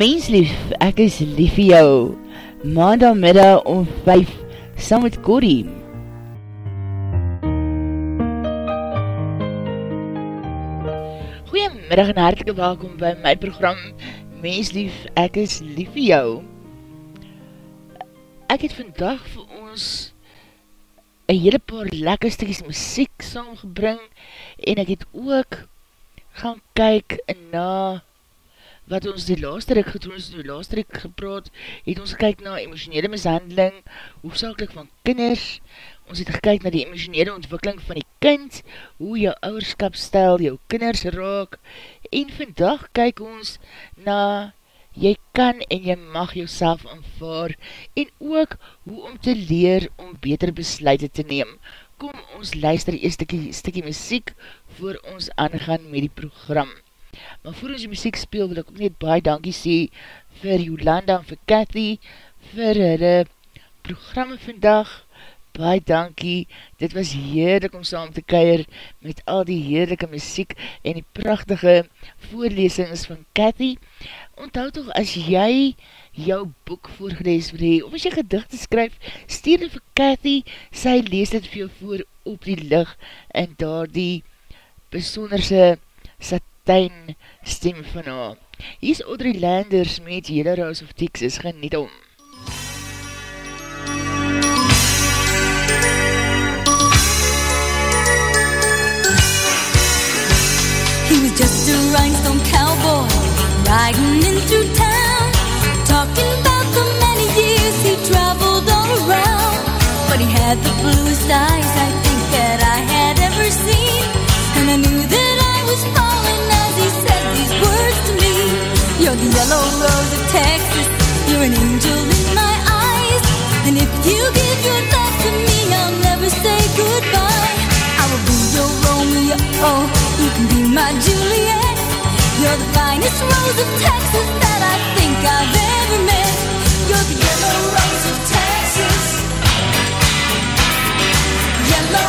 Menslief, ek is lief vir jou. Maandagmiddag om 5, saam met Corrie. Goeiemiddag en hartelike welkom by my program Menslief, ek is lief vir jou. Ek het vandag vir ons een hele paar lekker stukjes muziek saamgebring en ek het ook gaan kyk na wat ons die laaste rik gedoen, ons die laaste rik gepraat, het ons gekyk na emotionele mishandeling, hoofdzakelijk van kinders, ons het gekyk na die emotionele ontwikkeling van die kind, hoe jou ouwerskapstel jou kinders raak, en vandag kyk ons na jy kan en jy mag jouself aanvaar, en ook hoe om te leer om beter besluite te neem. Kom ons luister eerst stikkie, stikkie muziek voor ons aangaan met die program. Maar voor ons die muziek speel, wil ek ook net baie dankie sê vir Jolanda en vir Cathy, vir hulle programme vandag. Baie dankie, dit was heerlik om saam te keir met al die heerlijke muziek en die prachtige voorlesings van Cathy. Onthoud toch, as jy jou boek voorgelees wil hee, of as jy gedichte skryf, stuur vir Cathy, sy lees dit vir jou voor op die licht en daar die besonderse sat Tuin stem van haar. Hier is Audrey Landers met Yellow Rose of Texas, geniet om. He was just a rhinestone cowboy Riding into town Talking about the many years he traveled all around But he had the bluest eyes I think that I had ever seen And I knew yellow rose of Texas. You're an angel in my eyes. And if you give your love to me I'll never say goodbye. I will be your Romeo. You can be my Juliet. You're the finest rose of Texas That I think I've ever met. You're the yellow rose of Texas. Yellow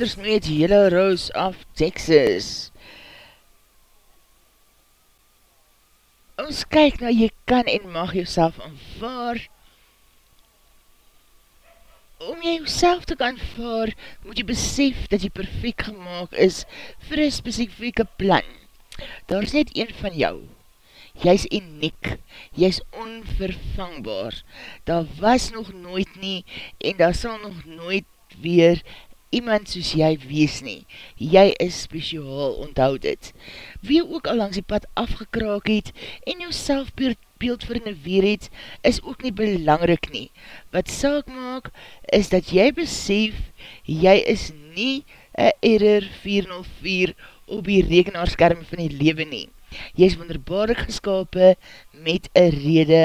Landers met Yellow Rose of Texas. Ons kyk na jy kan en mag jouself aanvaar. Om jy jouself te kan aanvaar, moet jy besef dat jy perfect gemaakt is vir een specifieke plan. Daar is net een van jou. Jy is uniek, jy is onvervangbaar. Daar was nog nooit nie en daar sal nog nooit weer iemand soos jy wees nie. Jy is speciaal, onthoud het. Wie ook al langs die pad afgekraak het en jou beeld vir in weer het, is ook nie belangrik nie. Wat saak maak, is dat jy besef, jy is nie een error 404 op die rekenaarskerm van die lewe nie. Jy is wonderbaarlik geskapen met een rede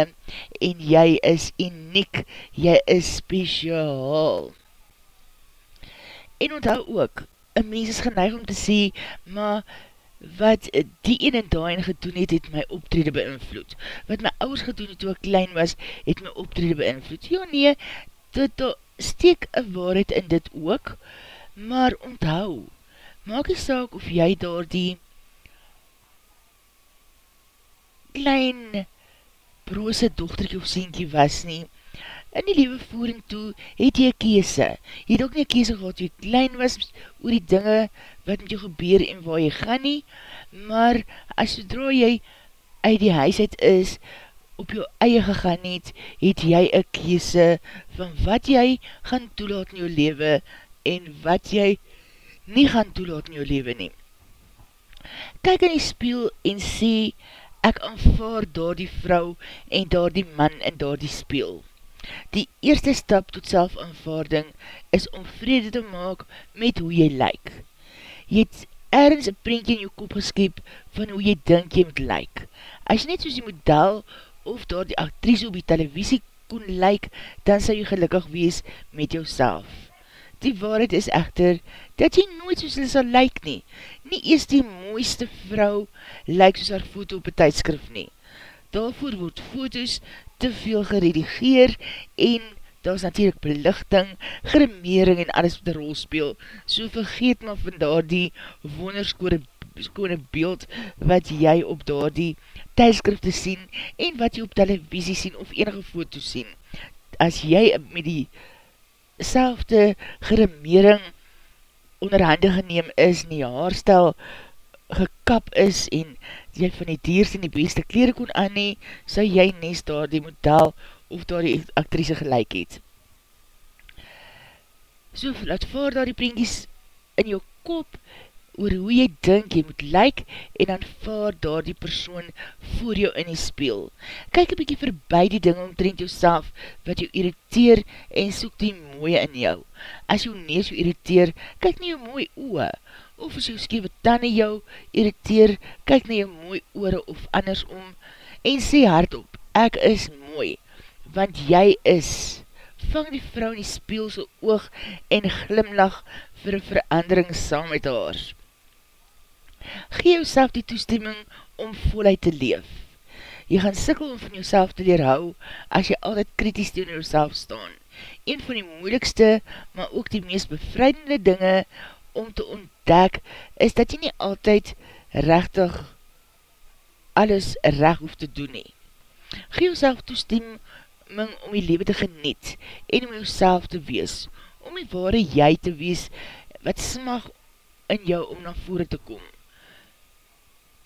en jy is uniek, jy is speciaal. En onthou ook, een mens is geneig om te sê, maar wat die een en daarin gedoen het, het my optrede beïnvloed. Wat my ouders gedoen het toe ek klein was, het my optrede beïnvloed. Ja nee, dit steek een waarheid in dit ook, maar onthou, maak die saak of jy daar die klein broose dochterkie of sienkie was nie, in die lewe voering toe, het jy kiese. Jy het ook nie kiese gehad, jy klein was oor die dinge wat met jou gebeur en waar jy gaan nie, maar as sodra jy uit die huis uit is, op jou eie gegaan het, het jy een kiese van wat jy gaan toelaat in jou lewe en wat jy nie gaan toelaat in jou lewe nie. Kyk in die spiel en sê, ek aanvaar daar die vrou en daar die man in daar die spiel. Die eerste stap tot selfaanvaarding is om vrede te maak met hoe jy lyk. Jy het ergens een prentje in jou kop geskip van hoe jy dink jy moet lyk. As jy net soos die model of daar die actrice op die televisie kon lyk, dan sal jy gelukkig wees met jou Die waarheid is echter, dat jy nooit soos hulle sal lyk nie. Nie eers die mooiste vrou lyk soos haar foto op een tijdskrif nie. Daarvoor word foto's te veel geredigeer en daar is natuurlijk belichting, grimering en alles wat een rol speel. So vergeet maar van daar die wonderskone beeld wat jy op daar die tijdskrifte sien en wat jy op televisie sien of enige foto sien. As jy met die selfde grimering onderhande geneem is en die haarstel gekap is en jy van die diers en die beste kleren kon aan nie, so jy nes daar die model of daar die actrice gelijk het. So, laat voor daar die prentjies in jou kop oor hoe jy dink jy moet lyk en dan vaar daar die persoon voor jou in die speel. Kyk een bykie verby die ding omtrent jou self wat jou irriteer en soek die mooie in jou. As jou nees jou irriteer, kyk nie jou mooie oe of as jou skewe tanden jou irriteer, kyk na jou mooi oore of andersom, en sê hardop, ek is mooi, want jy is. Vang die vrou in die speelse oog en glimlach vir verandering saam met haar. Gee jou die toestemming om voluit te leef. Jy gaan sikkel om van jouself te leer hou, as jy altyd kritisch tegen jouself staan. Een van die moeilikste, maar ook die meest bevrijdende dinge om te ontdek, is dat jy nie altyd rechtig alles recht hoef te doen nie. Gee jouself toestemming om die leven te geniet en om jouself te wees, om die ware jy te wees wat smag in jou om na vore te kom.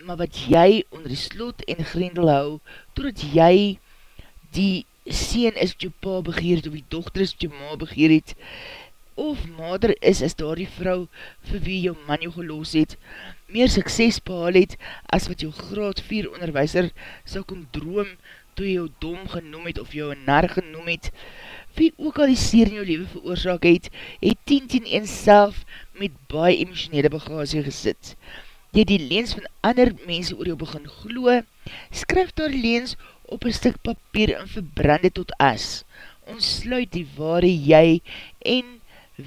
Maar wat jy onder die slot en grendel hou, doordat jy die sien is wat jou pa begeer het, of die dochter is wat jou ma begeer het, of mader is as daar die vrou vir wie jou man jou geloos het, meer sukses behaal het as wat jou graad 4 onderwijser sal kom droom toe jou dom genoem het of jou nar genoem het, wie ook al die seer in jou leven veroorzaak het, het 10 10 1 self met baie emotionele bagasie gesit. Jy die leens van ander mense oor jou begin gloe, skryf daar leens op een stuk papier en verbrand het tot as. Ons sluit die ware jy en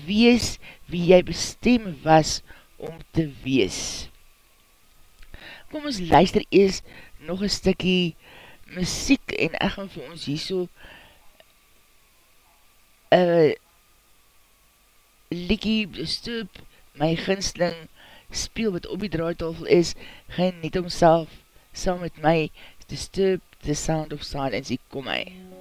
wees wie jy bestem was om te wees. Kom ons luister eers nog een stikkie muziek en ek gaan vir ons hier so een liekie bestoop my ginsling speel wat op die draaitafel is, gaan net omself saam met my disturb the sound of silence, ek kom my. Ja.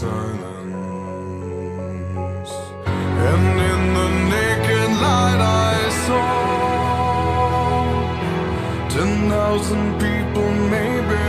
Silence. And in the naked light I saw Ten thousand people, maybe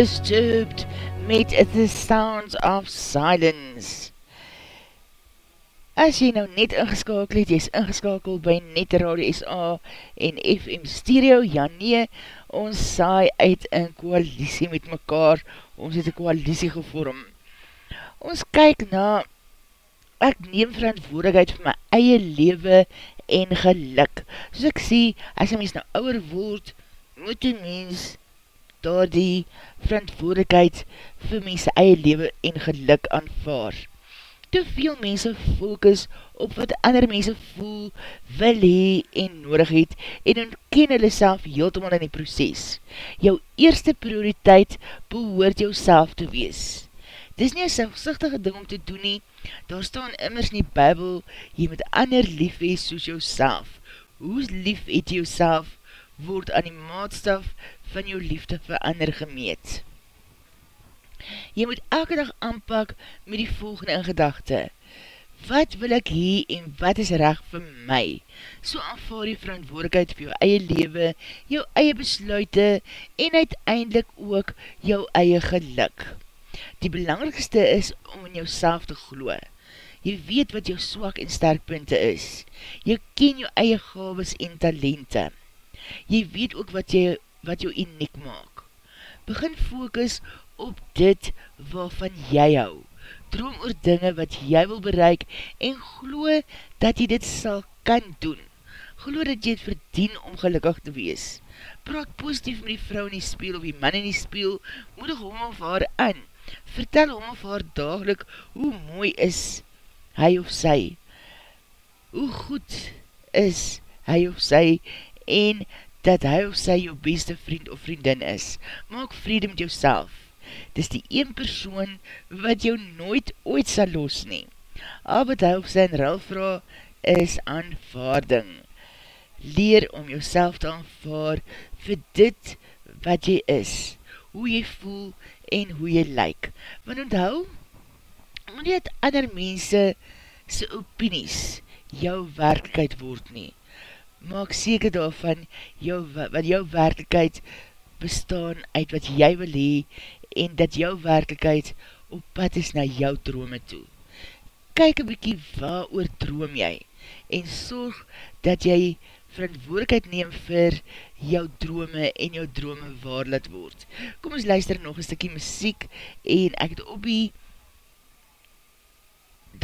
Disturbed met The Sounds of Silence. As jy nou net ingeskakel het, jy is ingeskakel by Net Radio SA en FM Stereo, ja nee, ons saai uit in koalisie met mekaar, ons het een koalisie gevorm. Ons kyk na, ek neem verantwoordigheid vir my eie lewe en geluk. Soos ek sê, as jy mens nou ouwer word, moet die mens daar die verantwoordigheid vir mens eie lewe en geluk aanvaar. Te veel mense focus op wat ander mense voel, wil hee en nodig het en ontken hulle self heeltemal in die proces. Jou eerste prioriteit behoort jou self te wees. Dit is nie een selfsichtige ding om te doen nie, daar staan immers in die bybel, jy moet ander lief wees soos jou self. Hoe lief het jou self, word aan die maatstaf van jou liefde vir ander gemeet. Jy moet elke dag aanpak met die volgende in gedachte. Wat wil ek hee en wat is recht vir my? So aanvaar die verantwoordigheid vir jou eie lewe, jou eie besluite en uiteindelik ook jou eie geluk. Die belangrikste is om in jou te glo. Jy weet wat jou swak en sterkpunte is. Jy ken jou eie gaves en talente. Jy weet ook wat jy, wat jou uniek maak. Begin focus op dit waarvan jy hou. Droom oor dinge wat jy wil bereik en glo dat jy dit sal kan doen. Glo dat jy het verdien om gelukkig te wees. Praat positief met die vrou in die spiel of die man in die spiel, moedig hom of haar aan. Vertel hom of haar dagelijk hoe mooi is hy of sy. Hoe goed is hy of sy en dat hy of sy jou beste vriend of vriendin is. Maak vrede met jouself. Dis die een persoon wat jou nooit ooit sal los nie. Al wat hy of sy in ruil vraag is aanvaarding. Leer om jouself te aanvaard vir dit wat jy is, hoe jy voel en hoe jy lyk. Want onthou, het ander mense sy opinies jou werkelijkheid word nie. Maak seker daarvan jou, wat jou werkelijkheid bestaan uit wat jy wil hee en dat jou werkelijkheid op pad is na jou drome toe. Kyk een bykie waar oor droom jy en sorg dat jy verantwoordigheid neem vir jou drome en jou drome waar laat word. Kom ons luister nog een stukkie muziek en ek het op die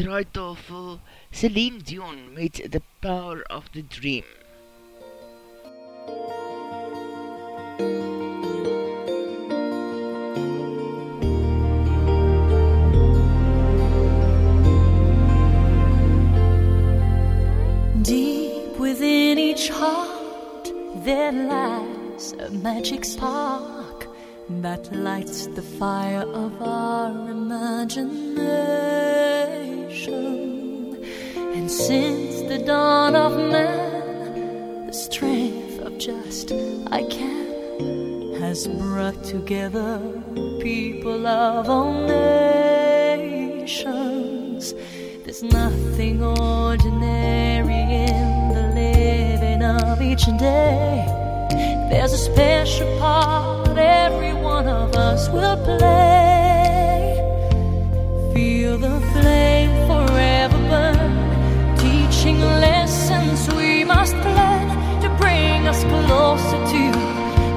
draaitafel Celine Dion met The Power of the Dream. There lies a magic spark that lights the fire of our imagination. And since the dawn of man, just I can has brought together people of all nations. There's nothing ordinary in the living of each day. There's a special part every one of us will play. Feel the flame forever burn, teaching us closer to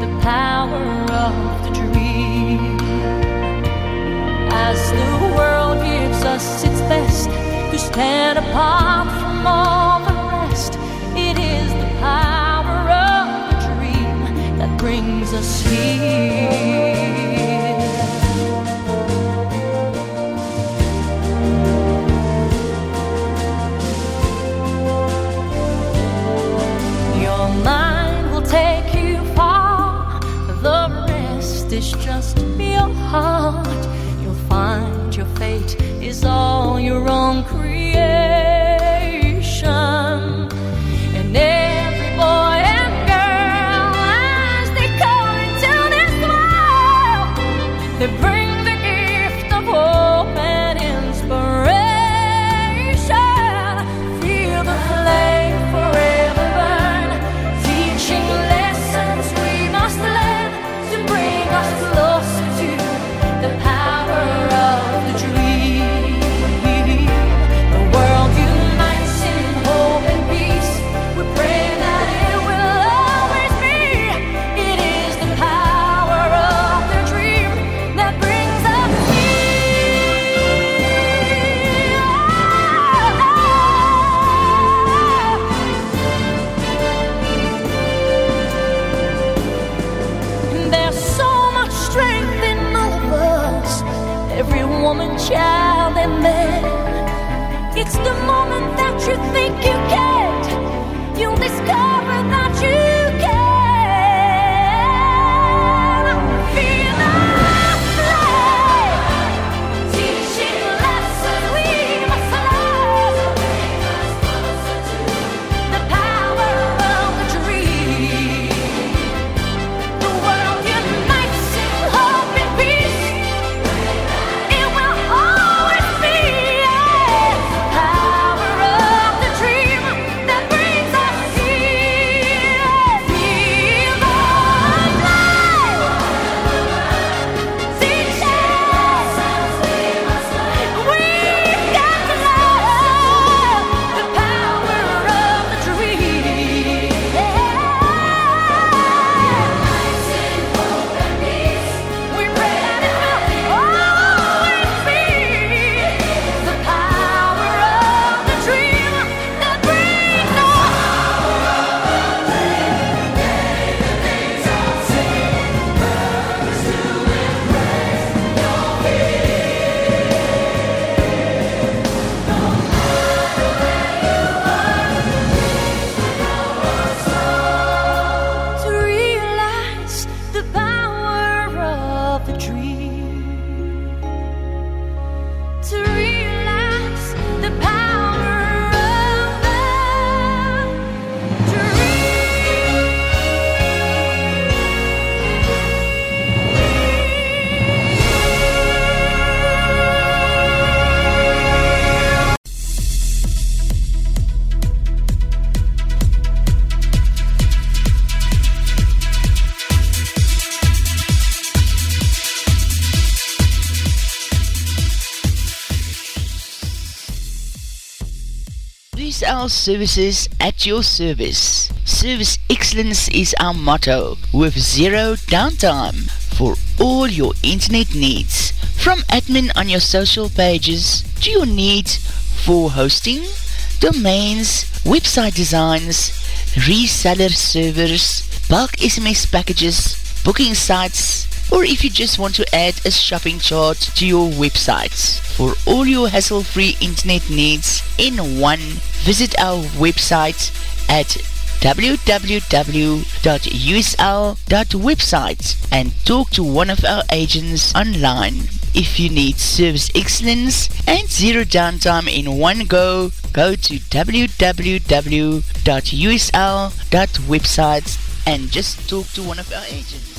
the power of the dream. As the world gives us its best to stand apart from all the rest, it is the power of the dream that brings us here. Heart. You'll find your fate is all your own USL Services at your service. Service excellence is our motto with zero downtime for all your internet needs. From admin on your social pages to your needs for hosting, domains, website designs, reseller servers, bulk SMS packages, booking sites, or if you just want to add a shopping chart to your website. For all your hassle-free internet needs in one, visit our website at www.usl.website and talk to one of our agents online. If you need service excellence and zero downtime in one go, go to www.usl.website and just talk to one of our agents.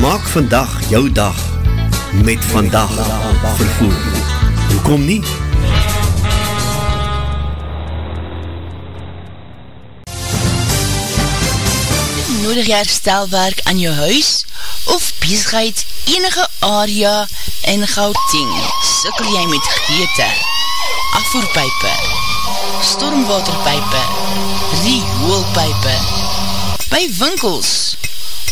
Maak vandag jou dag met vandag vervoer. Hoekom nie? Nodig jy herstelwerk aan jou huis of bezigheid enige area in Gauteng? Sikkel jy met geëte, afvoerpijpe, stormwaterpijpe, rioolpijpe, by winkels,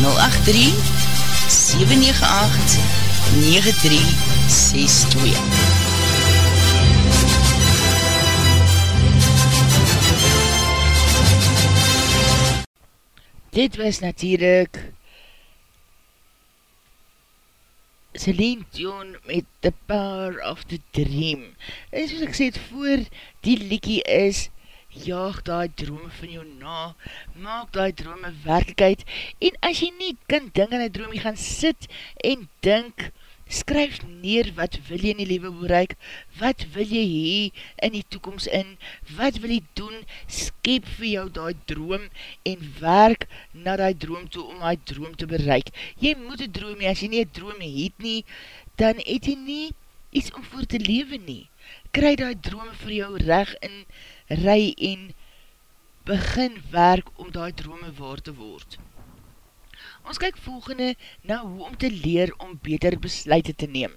083-798-9362 Dit was natuurlijk Celine Dion met The Power of the Dream. En soos ek sê het voor, die liekie is jaag die drome van jou na, maak die drome werkelijkheid, en as jy nie kan dink aan die droom, jy gaan sit en dink, skryf neer wat wil jy in die leven bereik, wat wil jy hee in die toekomst in, wat wil jy doen, skep vir jou die droom, en werk na die droom toe, om die droom te bereik. Jy moet die droom, as jy nie die droom het nie, dan het jy nie iets om voor te leven nie. Kry die droom vir jou reg in ry en begin werk om die drome waar te word. Ons kyk volgende na hoe om te leer om beter besluit te neem.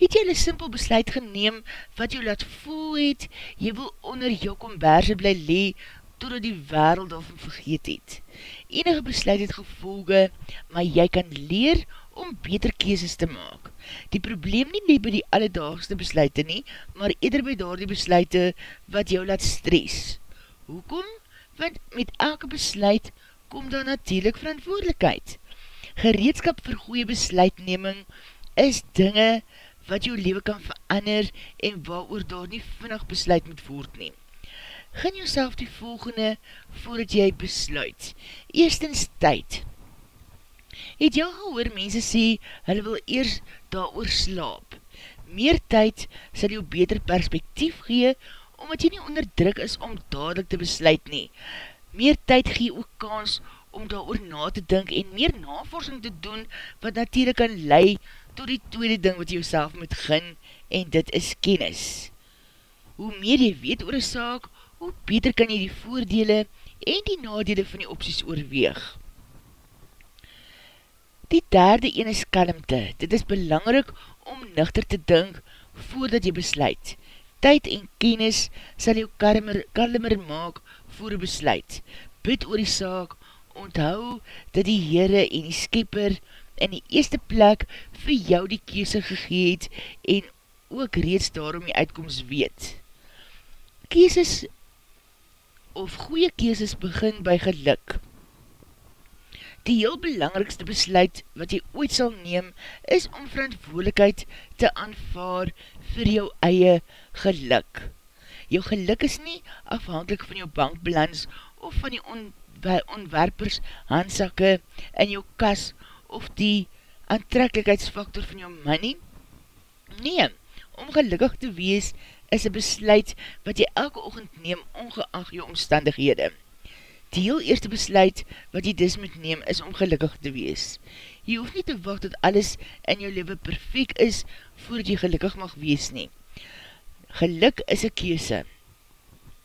Het jy een simpel besluit geneem wat jy laat voel het, jy wil onder jou komberse bly lee, totdat die wereld of vergeet het. Enige besluit het gevolge, maar jy kan leer om beter keeses te maak. Die probleem nie nie by die alledaagste besluite nie, maar eerder by daar die besluite wat jou laat stres. Hoekom? Want met elke besluit kom daar natuurlijk verantwoordelikheid. Gereedskap vir goeie besluitneming is dinge wat jou leven kan verander en waar oor daar nie vinnig besluit moet voortneem. Gin jou die volgende voordat jy besluit. Eerstens tyd. Het jou gehoor mense sê, hulle wil eers daar oor slaap. Meer tyd sal jou beter perspektief gee, omdat jy nie onder druk is om dadelijk te besluit nie. Meer tyd gee ook kans om daar oor na te dink en meer navorsing te doen, wat natuurlijk kan lei tot die tweede ding wat jy jouself moet gin, en dit is kennis. Hoe meer jy weet oor een saak, hoe beter kan jy die voordele en die nadele van die opties oorweeg Die derde een is kalmte. Dit is belangrik om nuchter te dink voordat jy besluit. Tyd en kennis sal jou kalmer, kalmer maak voor jy besluit. Bid oor die saak, onthou dat die Heere en die Skepper in die eerste plek vir jou die kiese gegeet en ook reeds daarom die uitkomst weet. Kieses of goeie kieses begin by geluk. Die heel belangrikste besluit wat jy ooit sal neem, is om verantwoordelikheid te aanvaar vir jou eie geluk. Jou geluk is nie afhankelijk van jou bankbalans of van die on onwerpers handsakke in jou kas of die aantrekkelijkheidsfaktor van jou money? Nee, om gelukkig te wees is een besluit wat jy elke oogend neem ongeacht jou omstandighede. Die heel eerste besluit wat jy dis moet neem is om gelukkig te wees. Jy hoef nie te wacht dat alles in jou leven perfect is voordat jy gelukkig mag wees nie. Geluk is een keuse.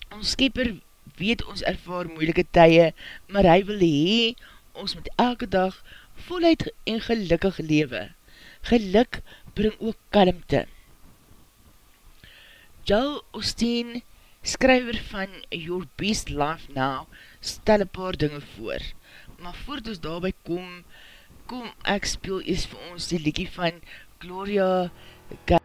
Ons skepper weet ons ervaar moeilike tye, maar hy wil hee ons met elke dag voluit en gelukkig lewe. Geluk bring ook kalmte. Joel Osteen, skryver van Your Best Life Now, stel een paar dinge voor. Maar voordat ons daarby kom, kom ek speel eers vir ons die liekie van Gloria Gatsby.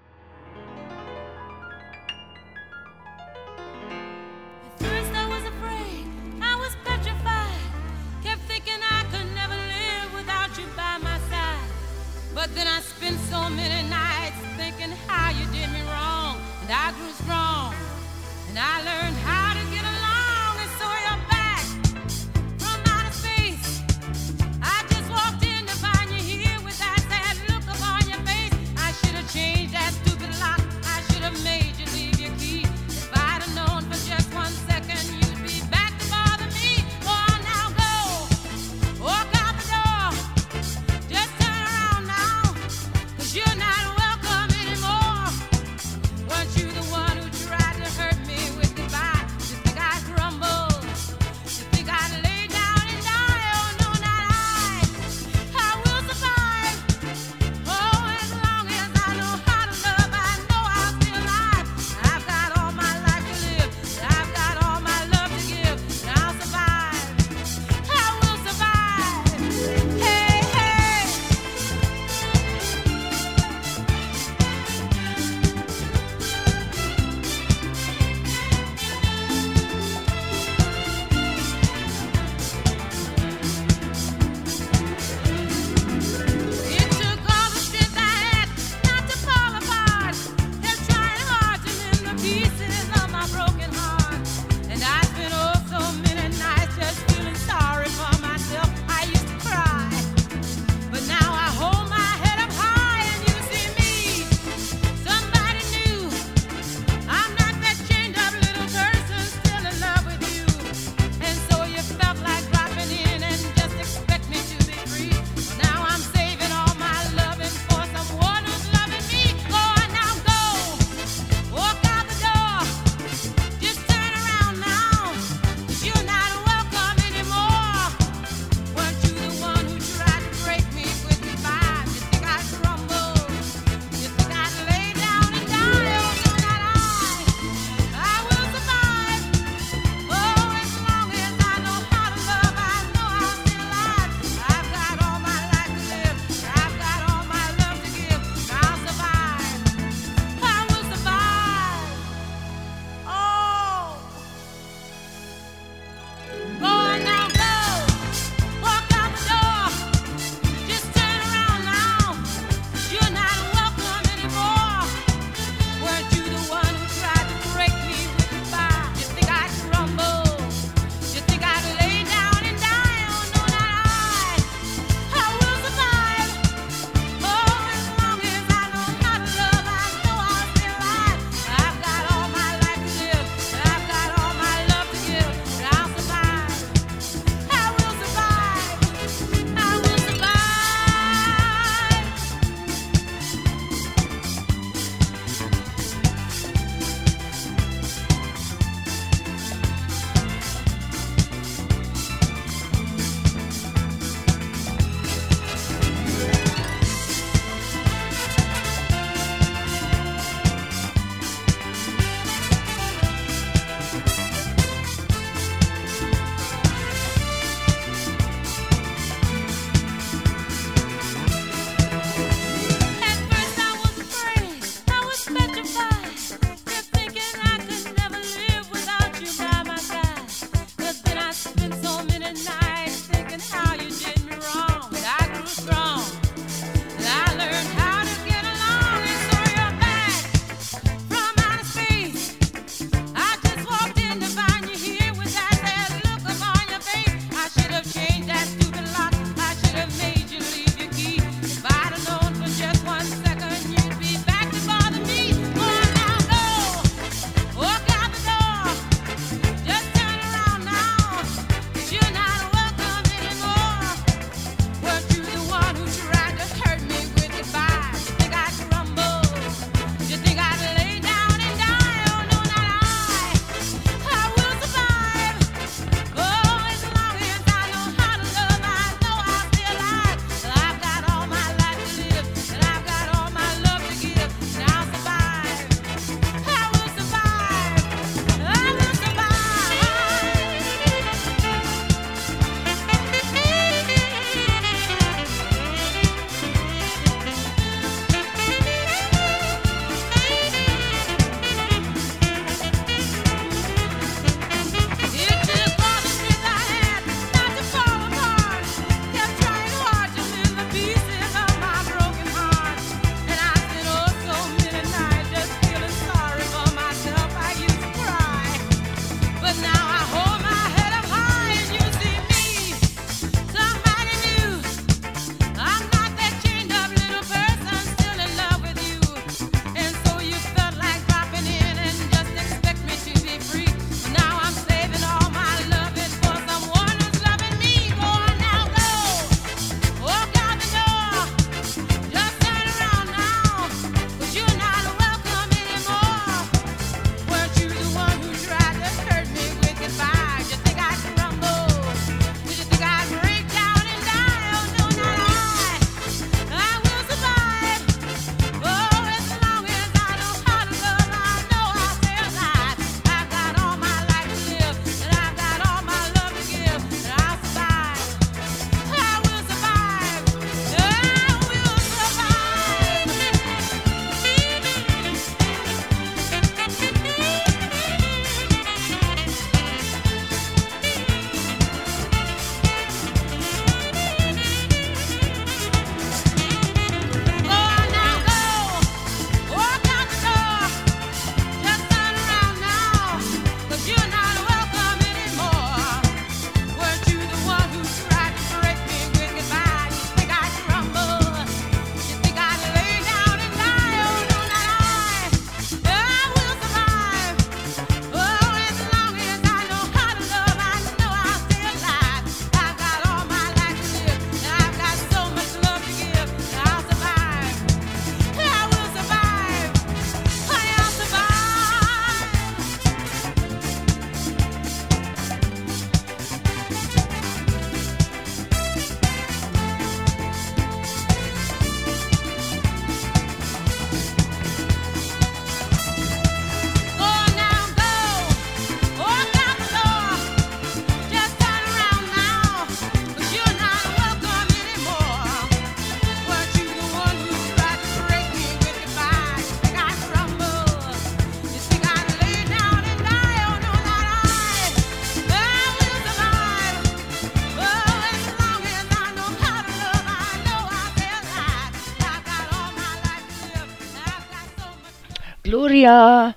Gloria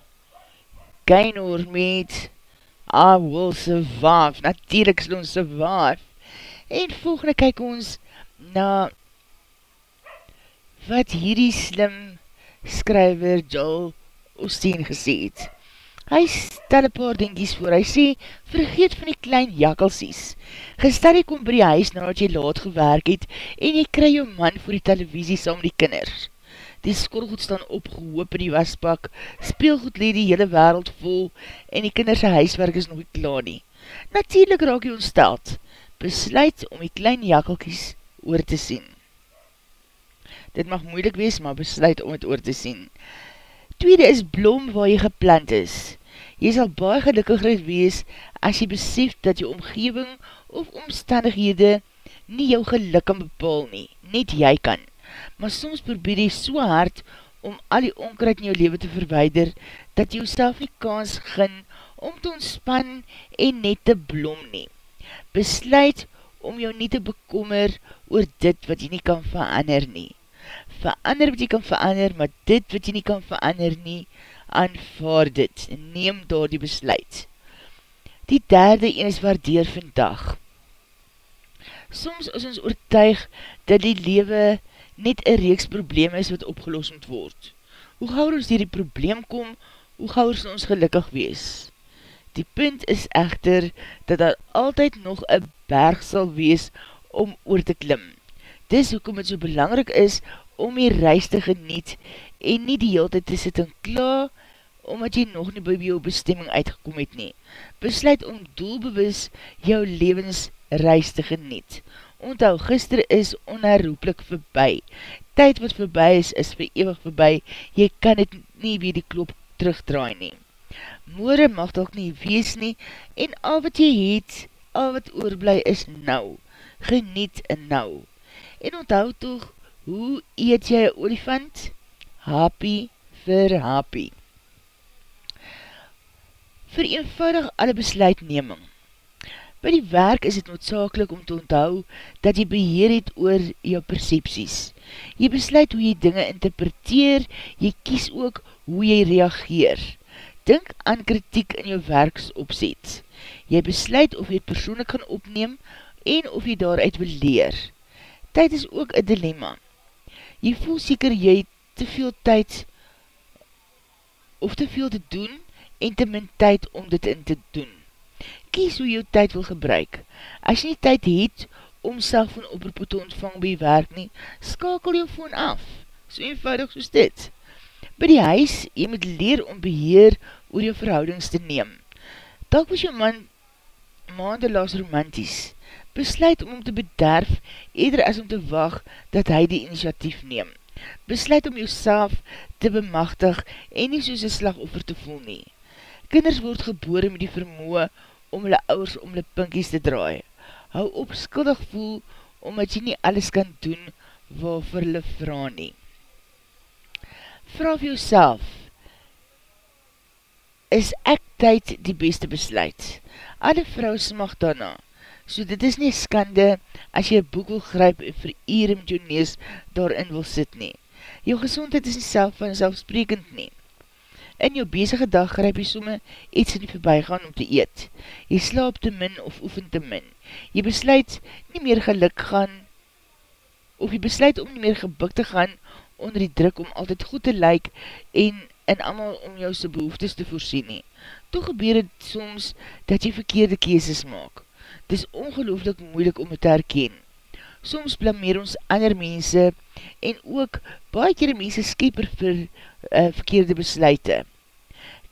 Gaynor met I Will Survive, natuurlijk sal ons survive. En volgende kyk ons na wat hierdie slim skryver Joel Osteen gesê het. Hy stel een paar dingies voor, hy sê, vergeet van die klein jakkelsies. Gestel jy kom by die huis nadat jy laat gewerk het en jy kry jou man voor die televisie saam die kinders. Die skorgoed staan opgehoop in die wasbak, speelgoed leed die hele wereld vol en die kinderse huiswerk is nog nie klaar nie. Natuurlijk raak jy ontsteld, besluit om die klein jakkelkies oor te sien. Dit mag moeilik wees, maar besluit om het oor te sien. Tweede is blom waar jy geplant is. Jy sal baie gelukkiger wees as jy besef dat jy omgeving of omstandighede nie jou geluk kan bepaal nie, net jy kan. Maar soms probeer jy so hard om al die onkruid in jou leven te verweider, dat jy jouself nie kans gin om te ontspan en net te blom nie. Besluit om jou nie te bekommer oor dit wat jy nie kan verander nie verander wat jy kan verander, maar dit wat jy nie kan verander nie, aanvaard dit, neem daar die besluit. Die derde een is waardeer vandag. Soms is ons oortuig dat die lewe net een reeks probleem is wat opgelos moet word. Hoe gauw ons die probleem kom, hoe gauw ons gelukkig wees. Die punt is echter dat daar altyd nog een berg sal wees om oor te klim. Dis hoekom het so belangrijk is om die reis te geniet en nie die hele tijd te sit en kla, omdat jy nog nie by jou bestemming uitgekom het nie. Besluit om doelbewus jou levensreis te geniet. Onthou, gister is onherroepelik verby. Tyd wat verby is, is vir eeuwig verby. Jy kan het nie weer die klop terugdraai nie. Moore mag toch nie wees nie, en al wat jy het, al wat oorblij is nou. Geniet en nou. En onthou toch, Hoe eet jy een olifant? Happy vir happy. Vir eenvoudig alle besluitneming. By die werk is het noodzakelik om te onthou dat jy beheer het oor jou percepties. Jy besluit hoe jy dinge interpreteer, jy kies ook hoe jy reageer. Dink aan kritiek in jou werksopzet. Jy besluit of jy het persoonlik gaan opneem en of jy daaruit wil leer. Tyd is ook een dilemma jy voel seker jy te veel tyd of te veel te doen en te min tyd om dit in te doen. Kies hoe jy tyd wil gebruik. As jy nie tyd het om self van oproep te ontvang by werk nie, skakel jou phone af. So eenvoudig soos dit. By die huis, jy moet leer om beheer oor jou verhoudings te neem. Dalk was jou man maande laas romanties besluit om om te bederf, eerder as om te wacht dat hy die initiatief neem. Besluit om jouself te bemachtig en nie soos een slagoffer te voel nie. Kinders word gebore met die vermoe om hulle ouders om hulle pinkies te draai. Hou op skuldig voel, omdat jy nie alles kan doen waarvoor hulle vraag nie. Vraag jouself, is ek tyd die beste besluit? Alle vrou smag daarna, so dit is nie skande as jy boek wil gryp en vir uur met jou nees daarin wil sit nie. Jou gezondheid is nie self van selfsprekend nie. In jou bezige dag gryp jy somme iets in die voorbijgaan om te eet. Jy slaap te min of oefen te min. Jy besluit nie meer geluk gaan of jy besluit om nie meer gebuk te gaan onder die druk om altyd goed te lyk en in amal om jou se behoeftes te voorsien nie. Toch gebeur het soms dat jy verkeerde keeses maak. Dit is ongelooflik moeilik om het te herken. Soms blameer ons ander mense en ook baie keer mense skeper vir uh, verkeerde besluite.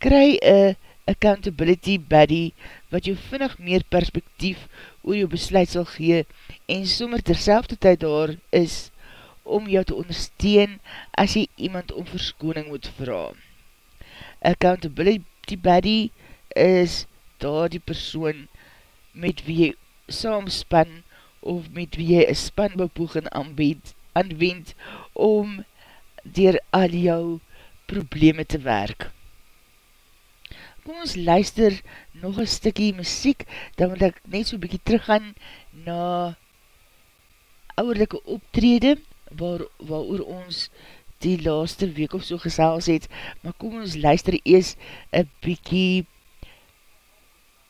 Kry een accountability buddy wat jou vinnig meer perspektief oor jou besluit sal gee en sommer terselfde tyd daar is om jou te ondersteun as jy iemand om verskoning moet vraag. Accountability buddy is daar die persoon met wie jy saamspan of met wie jy een spanbepoeging aanwend, aanwend om dier al jou probleme te werk. Kom ons luister nog een stikkie muziek, dan wil ek net so'n bykie teruggaan na ouderlijke optrede, waar, waar oor ons die laaste week of so gesels het, maar kom ons luister eers een bykie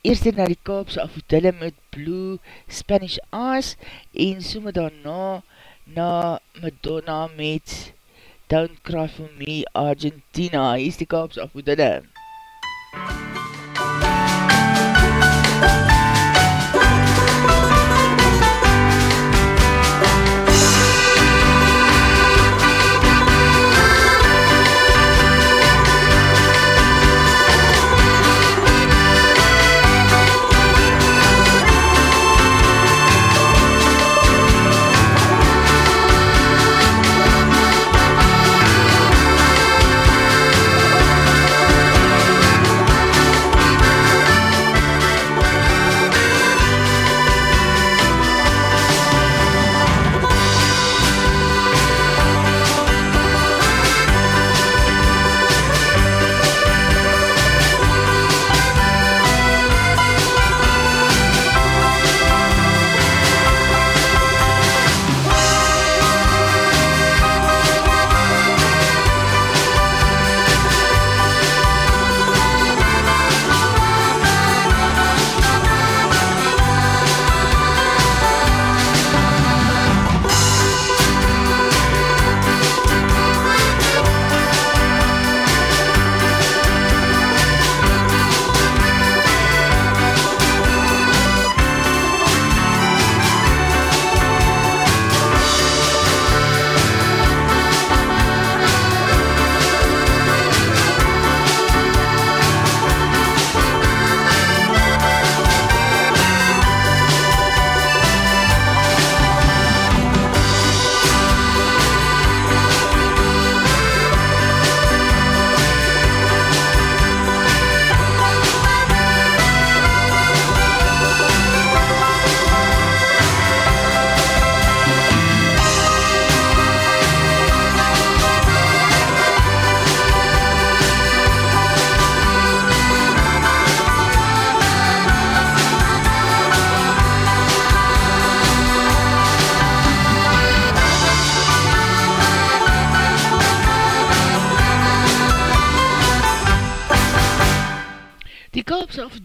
eerst na die Kaapse afdille met Blue Spanish Eyes en somme daarna na Madonna met Don't Cry For Me Argentina. Hier is die Kaapse afdille. MUZIEK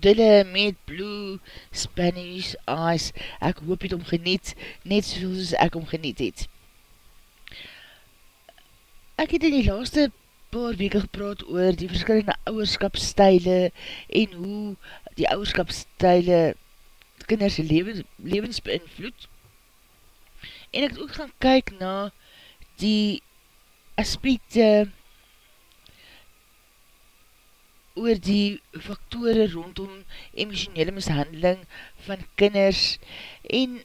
Dille met Blue Spanish Eyes. Ek hoop het om geniet, net soos ek om geniet het. Ek het in die laaste paar weke gepraat oor die verskillende ouwerskapstijle en hoe die ouwerskapstijle kinderse levens, levens beïnvloed. En ek het ook gaan kyk na die aspekte oor die faktore rondom emotionele mishandeling van kinders. En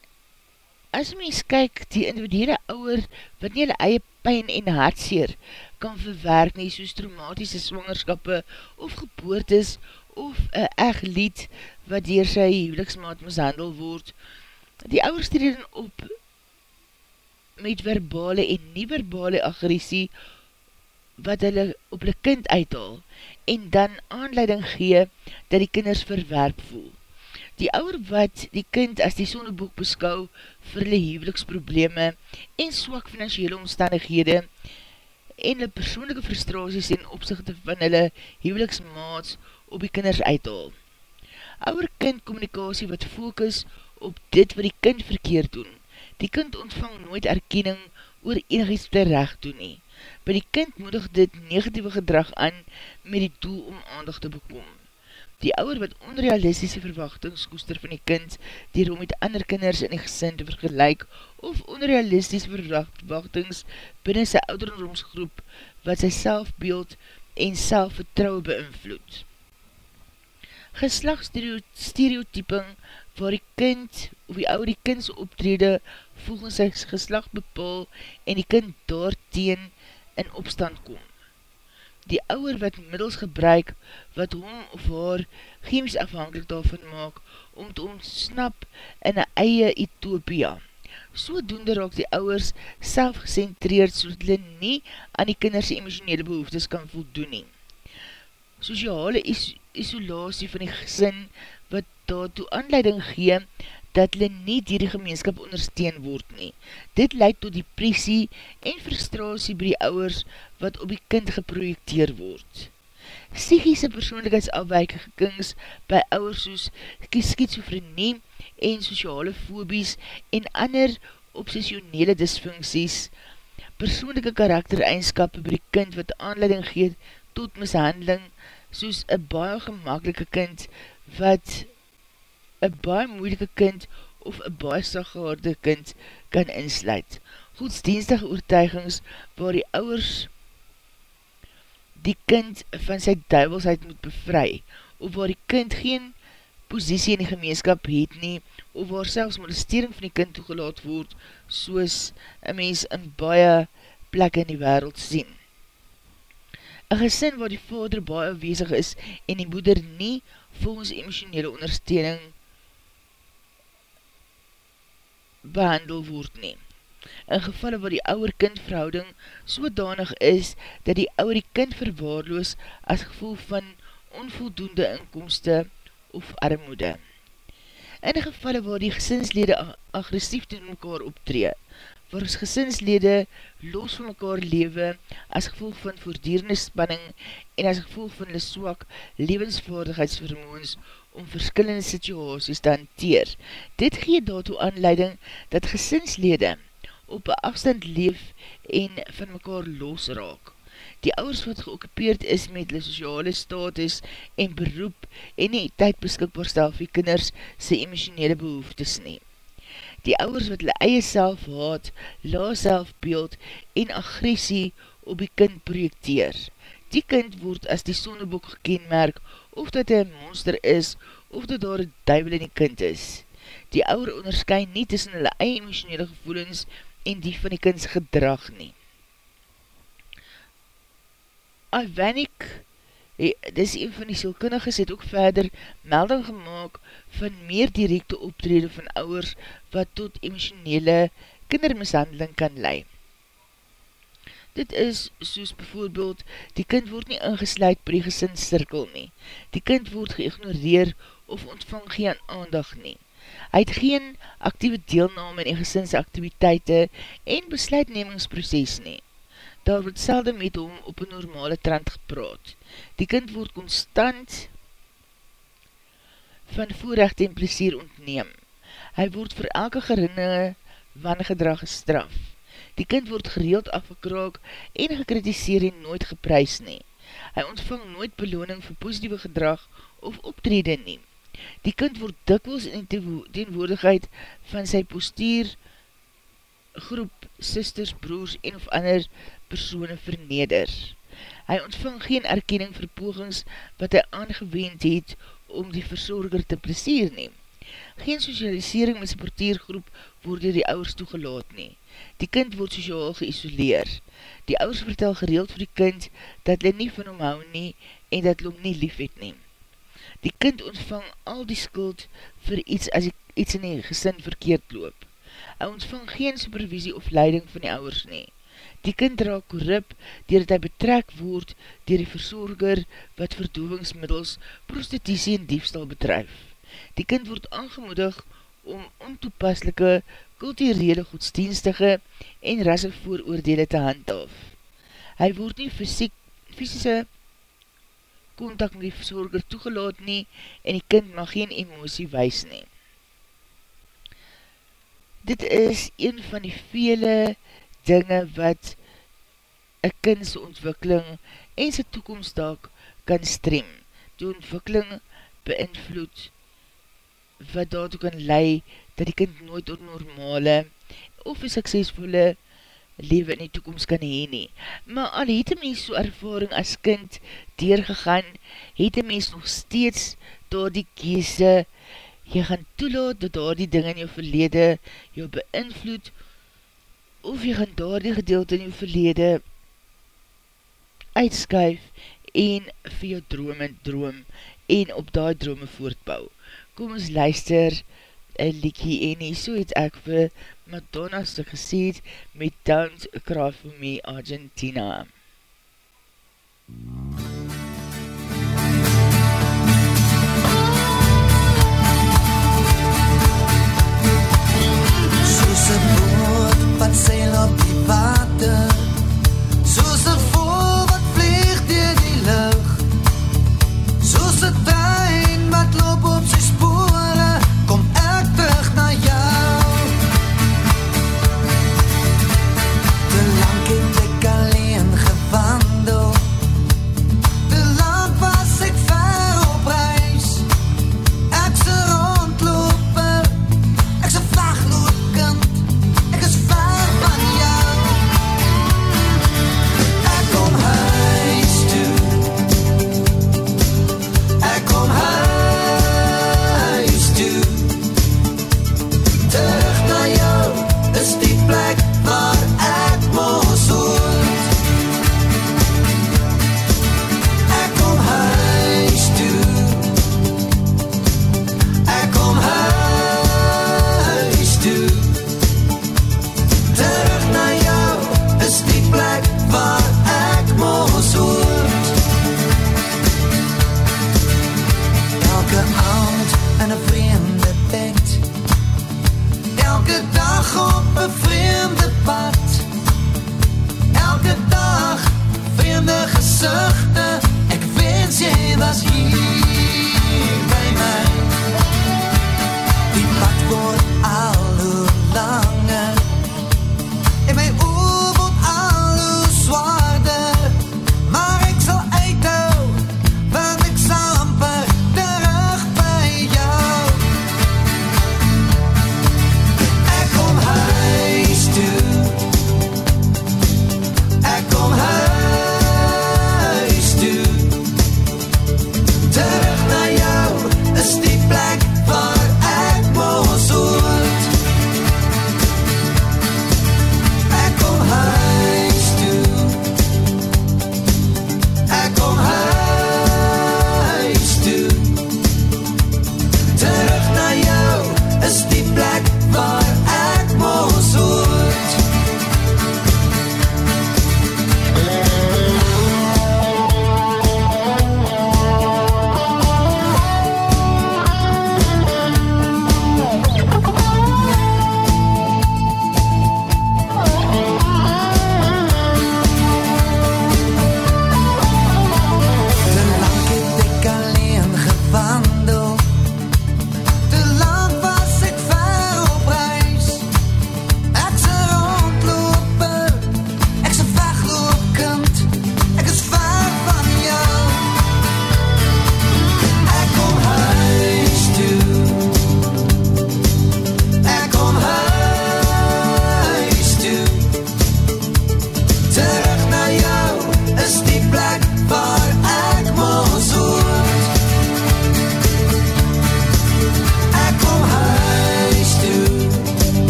as mens kyk die individuele ouwer wat nie hulle eie pijn en hartseer kan verwerk nie soos traumatiese swangerskappe of geboortes of een eg lied wat dier sy huweliksmaat mishandel word. Die ouwers treden op met verbale en nie verbale agressie wat hulle op hulle kind uithaal en dan aanleiding gee dat die kinders verwerp voel. Die ouwer wat die kind as die sonneboek beskou vir hulle huweliksprobleme en swak financiële omstandighede en hulle persoonlijke frustraties en opzichte van hulle huweliksmaats op die kinders uithaal. Ouwer kind communicatie wat focus op dit wat die kind verkeerd doen. Die kind ontvang nooit erkenning oor enig iets terecht doen nie. By die kind moedig dit negatieve gedrag aan met die doel om aandag te bekom. Die ouwer wat onrealistische verwachtings koester van die kind, die om met ander kinders in die gesin te vergelijk, of onrealistische verwachtings binnen sy ouderdomsgroep wat sy selfbeeld en selfvertrouwe beïnvloed. Geslagsstereotyping waar die kind of die ouwe die kindse optrede volgens sy geslag bepaal en die kind daarteen in opstand kom. Die ouwer wat middels gebruik wat hom of haar chemisch afhankelijk daarvan maak om te ontsnap in een eie utopia. So doende raak die ouwers self gecentreerd so hulle nie aan die kinderse emotionele behoeftes kan voldoen nie. Sociale is isolatie van die gesin wat daartoe aanleiding gee dat hulle nie dier die gemeenskap ondersteun word nie. Dit leid tot depressie en frustratie by die ouwers wat op die kind geprojekteer word. Psychische persoonlikheidsafwijkings by ouwers soos schizofrenie en sociale fobies en ander obsessionele dysfunksies, persoonlijke karaktereigenskap by die kind wat aanleiding geet tot mishandeling, soos een baie gemakelike kind wat een baie moeilike kind of een baie saggehaarde kind kan insluit. Godsdienstige oortuigings waar die ouwers die kind van sy duivelsheid moet bevry, of waar die kind geen posiesie in die gemeenskap het nie, of waar selfs molestering van die kind toegelaat word, soos een mens in baie plek in die wereld sien. Een gesin waar die vader baie wezig is en die moeder nie volgens emotionele ondersteuning behandel word nie. In gevalle waar die ouwer-kind verhouding sodanig is, dat die ouwer die kind verwaarloos as gevoel van onvoldoende inkomste of armoede. In gevalle waar die gesinslede agressief tegen mekaar optree, waar ons gesinslede los van mekaar lewe as gevolg van voordierende spanning en as gevolg van die swak levensvaardigheidsvermoens om verskillende situasies te hanteer. Dit gee daartoe aanleiding dat gesinslede op een afstand leef en van mekaar losraak. Die ouders wat geokkupeerd is met die sociale status en beroep en die tyd beskikbaar stel vir kinders sy emotionele behoeftes neem. Die ouders wat hulle eie self haat, la selfbeeld en agressie op die kind projecteer. Die kind word as die sondeboek gekenmerk of dat hy een monster is, of dat daar een duivel in die kind is. Die ouwer onderskyn nie tussen hulle eie emotionele gevoelens en die van die kinds gedrag nie. Ivanik, dis een van die sielkundiges, het ook verder melding gemaakt van meer directe optrede van ouwers wat tot emotionele kindermishandeling kan leid. Dit is soos bijvoorbeeld, die kind word nie ingesluid by die gesinscirkel nie. Die kind word geignoreer of ontvang geen aandag nie. Hy het geen actieve deelname in die gesinsaktiviteite en besluitnemingsproces nie. Daar word selde met hom op een normale trend gepraat. Die kind word constant van voorrecht en plesier ontneem. Hy word vir elke gerinne wangedrag gestraf. Die kind word gereeld afgekraak en gekritiseer en nooit geprys nie. Hy ontvang nooit beloning vir positieve gedrag of optrede nie. Die kind word dikwels in die teenwoordigheid van sy postuur groep, sisters, broers en of ander persoene verneder. Hy ontvang geen erkenning vir pogings wat hy aangewend het om die verzorger te plesier neem. Geen socialisering met sy portiergroep word door die ouders toegelaat nie. Die kind word sociaal geïsoleer. Die ouders vertel gereeld vir die kind dat hulle nie van hom hou nie en dat hulle hom nie lief het nie. Die kind ontvang al die skuld vir iets as iets in die gesin verkeerd loop. Hy ontvang geen supervisie of leiding van die ouders nie. Die kind raak korrup dier dat hy betrek word dier die verzorger wat verdovingsmiddels, prostitutie en diefstal bedrijf. Die kind word aangemoedig om ontoepaslike kulturele godsdienstige en rasse vooroordele te handhaaf. Hy word nie fysiek, fysische contact met die verzorger toegelaat nie en die kind mag geen emosie wees nie. Dit is een van die vele dinge wat een kindse ontwikkeling en sy toekomstdag kan strem. Die ontwikkeling beïnvloed wat daartoe kan leie dat die kind nooit door normale of een suksesvolle leven in die toekomst kan heen nie. Maar al het een mens so ervaring as kind deurgegaan, het een mens nog steeds door die kiese, jy gaan toelaat dat daar die ding in jou verlede jou beïnvloed, of jy gaan daar die gedeelte in jou verlede uitskuif en vir jou droom en droom en op die drome voortbouw. Kom ons luister, een liekie en nie, so het ek vir Madonna stuk gesê het met Don't Cry For Me Argentina. Soos een brood wat sê op die water, soos een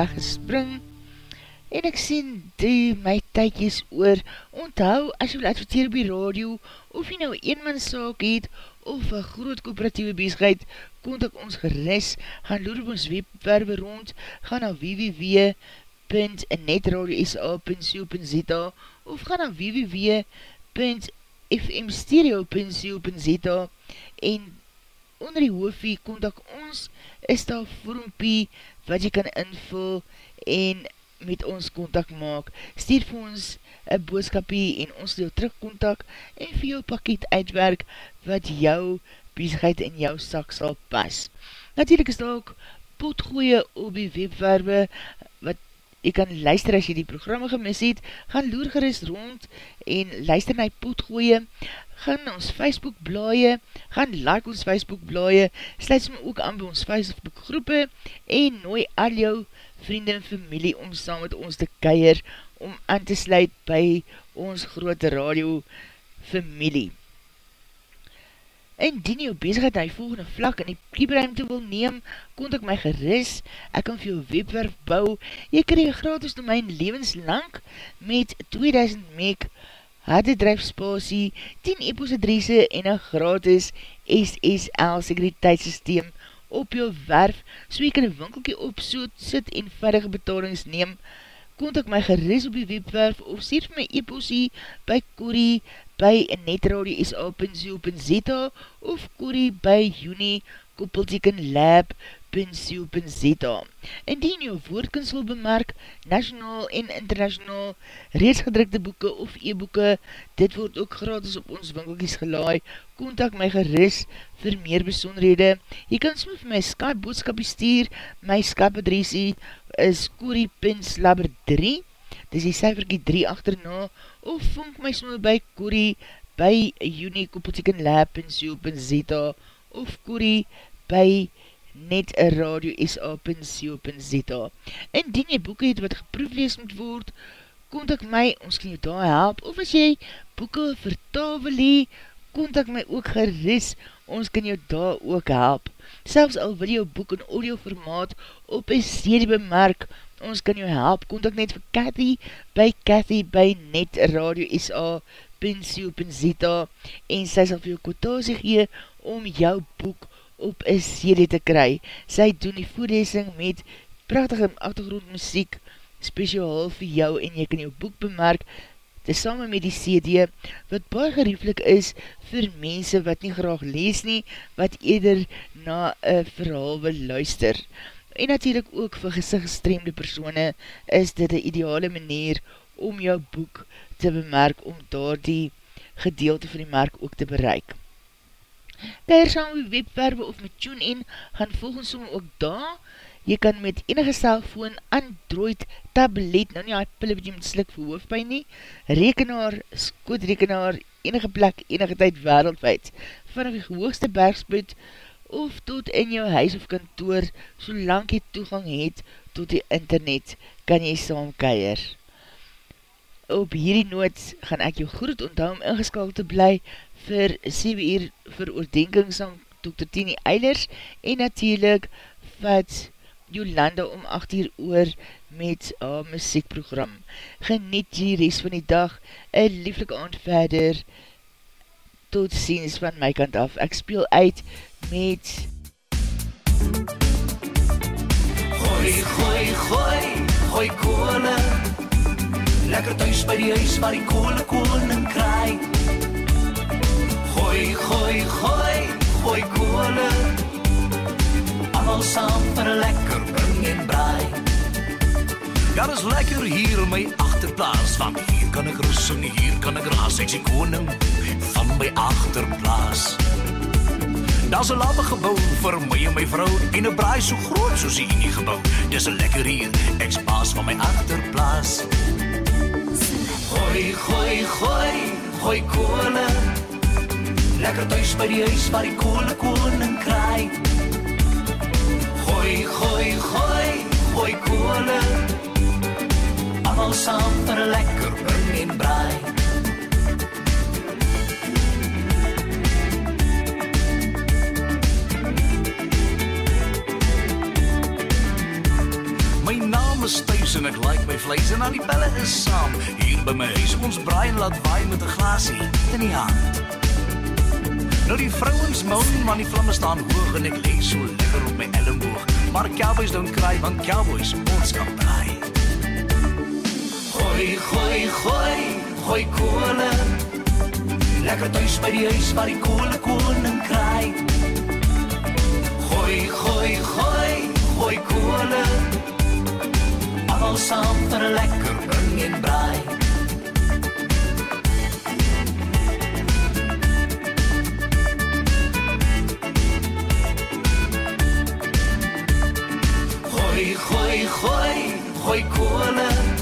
weggespring, en ek sien die my tydjes oor, onthou as jy wil adverteer die radio, of jy nou eenman saak het, of een groot kooperatieve bezigheid, kontak ons geris, gaan loer op ons webwerwe rond, gaan na www.netradiosa.co.za of gaan na www.fmstereo.co.za en onder die hoofie kontak ons, is daar vormpie wat jy kan invul en met ons kontak maak. Stuur vir ons een boodskapie en ons deel terug kontak en vir jou pakket uitwerk wat jou bezigheid in jou sak sal pas. Natuurlijk is daar ook potgooie op die webwerwe wat jy kan luister as jy die programme gemis het, gaan loer gerust rond en luister na die potgooie, gaan na ons Facebook blaie, gaan like ons Facebook blaie, sluit my ook aan by ons Facebook groepe en nooi al jou vriende en familie om saam met ons te keier, om aan te sluit by ons grote radio familie. Indien jou bezigheid na die volgende vlak in die kieberuimte wil neem, kont ek my geris, ek kan vir jou webwerf bou, jy kreeg gratis domein levenslang met 2000 meg harde drijf spasie, 10 epos adresse en een gratis SSL sekuriteitssysteem op jou werf, so jy kan een winkelkie op soot sit en verdige betalings neem, kontak my geris op die webwerf of stuur vir my e-posie by Corrie by netradio.sa.co.za of Corrie by Juni koppelteken lab.co.za Indien jou woordkens wil bemerk, nationaal en international, reeds gedrukte boeke of e-boeke, dit word ook gratis op ons winkelkies gelaai, kontak my geris vir meer besonderhede. Jy kan soms vir my Skype boodskapie stuur, my Skype adresie is corrie.slabber3, dis die cijferkie 3 achterna, of vonk my soms by Corrie by unikoppeltekenlab.co.za of Corrie by net radio sa.co.za Indien jy boeken het wat geproeflees moet word, kontak my, ons kan jou daar help, of as jy boeken vertaal wil hee, kontak my ook geris, ons kan jou daar ook help. Selfs al wil jou boek in audio formaat op een serie bemerk, ons kan jou help, kontak net vir Cathy by Cathy by Net Radio SA pensio.zeta en sy sal vir jou kotasie gee om jou boek op een serie te kry. Sy doen die voedesing met prachtige achtergrondmuziek speciaal vir jou en jy kan jou boek bemerk te samen met die CD wat baie gerieflik is vir mense wat nie graag lees nie, wat eerder na een verhaal wil luister. En natuurlijk ook vir gezichtstreemde persone is dit een ideale manier om jou boek te bemerk om daar die gedeelte van die merk ook te bereik. Keir saam met webwerwe of met TuneIn gaan volgens som ook daar. Jy kan met enige cellfoon, Android, tablet, nou nie hy pille wat jy moet slik vir hoofdpijn nie, rekenaar, skootrekenaar, enige plek, enige tyd wereldwijd, vanaf die hoogste bergspuit of tot in jou huis of kantoor, solang jy toegang het tot die internet, kan jy saam keir op hierdie noot gaan ek jou groet onthou om ingeskald te bly vir 7 uur vir oordenkings aan Dr. Tini Eilers en natuurlijk wat Jolanda om 8 uur oor met haar muziekprogram. Geniet die rest van die dag, een lieflik aand verder, tot ziens van my kant af. Ek speel uit met Gooi, gooi, gooi, gooi kolen Lekker thuis by die huis waar die koole koning kraai. Gooi, gooi, gooi, gooi koole. Almal saam vir lekker. Ja, dis lekker hier my agterplaas, want hier kan ek rus en hier kan ek raas, ek sien koning van my agterplaas. Daar's 'n laabe gebou vir my en my vrou en 'n braai so groot soos die die gebou. Dis lekker hier, ek's baas van my agterplaas. Gooi, gooi, gooi, gooi koole. Lekker thuis by die huis waar die koole koning kraai. Gooi, gooi, gooi, gooi koole. Almal saam vir 'n lekker bring en braai. My naam is Thuis en ek like my vleis en al die belle is saam. Hier by my huis ons braai en laat waai met 'n glasie in die hand. Nou die vrouens moan maar die vlamme staan hoog en ek lê so lekker op my elmboog. Maar cowboys don't cry want cowboys ons kan braai. Gooi, gooi, gooi, gooi koole. Lekker thuis by die huis waar die koole koning kraai. Gooi, gooi, gooi, gooi koole. Almal saam vir 'n lekker bring en braai. Gooi, gooi, gooi, gooi koole.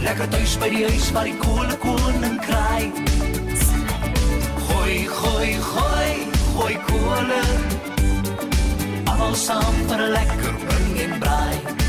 Lekker thuis by die huis waar die koole koning kraai. Gooi, gooi, gooi, gooi koole. Almal saam vir 'n lekker bring en braai.